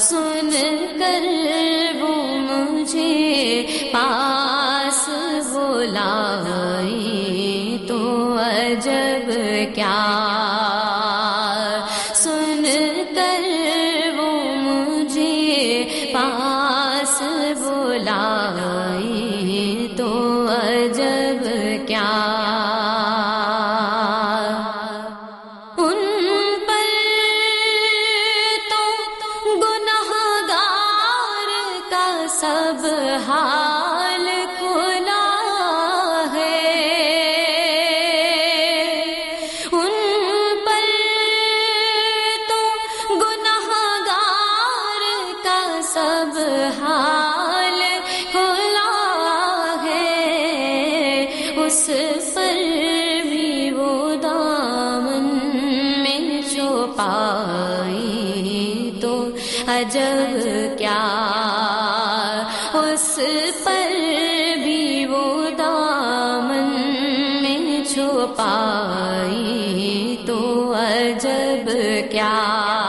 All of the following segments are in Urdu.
سن کر وہ مجھے پاس بلائی تو عجب کیا سب حال کھلا ہے۔ ان پر تو گناہ گار کا سب حال کھلا ہے۔ اس پر بھی وہ دامن میں چھپائی تو عجب کیا اس پر بھی وہ دامن میں چھپائی تو عجب کیا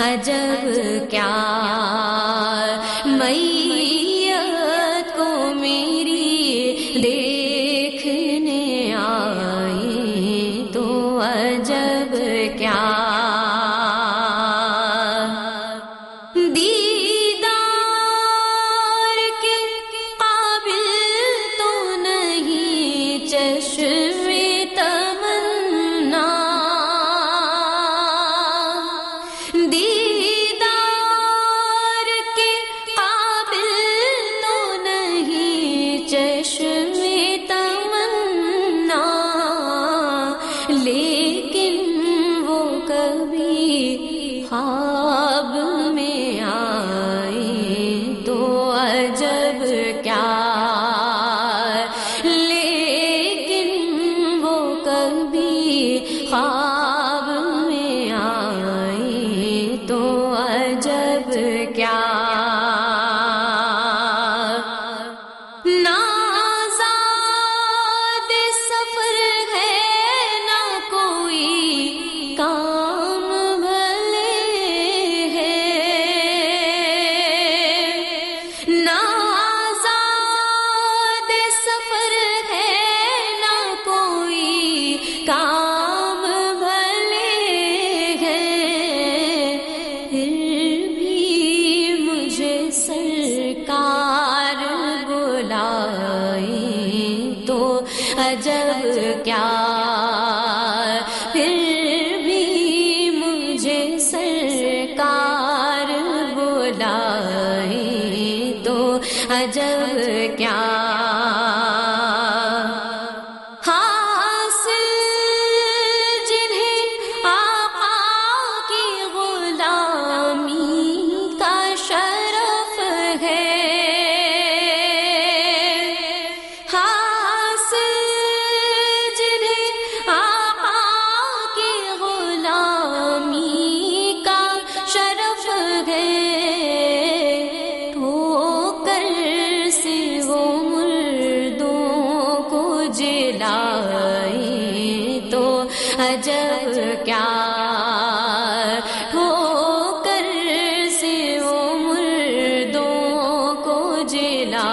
عجب کیا لیکن وہ کبھی خواب میں آئی تو عجب کیا۔ لیکن وہ کبھی خواب میں آئی تو عجب کیا۔ عجب کیا؟ پھر بھی مجھے سرکار بولا تو عجب کیا؟ عجب کیا ہو کر سے عمر مردوں کو جلا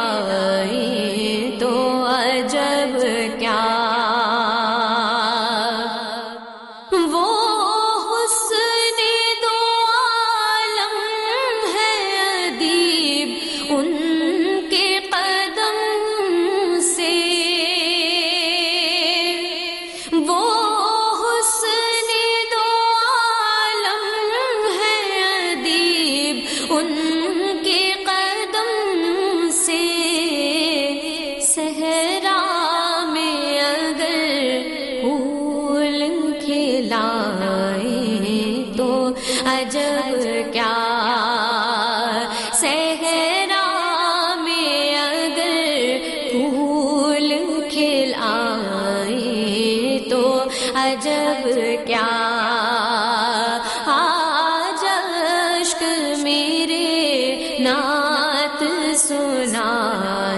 عجب کیا؟ صحرا میں اگر پھول کھل آئے تو عجب کیا؟ آج اشک میرے نعت سنائے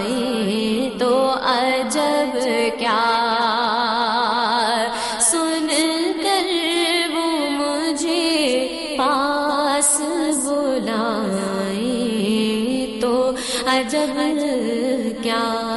پاس بلائے تو عجب کیا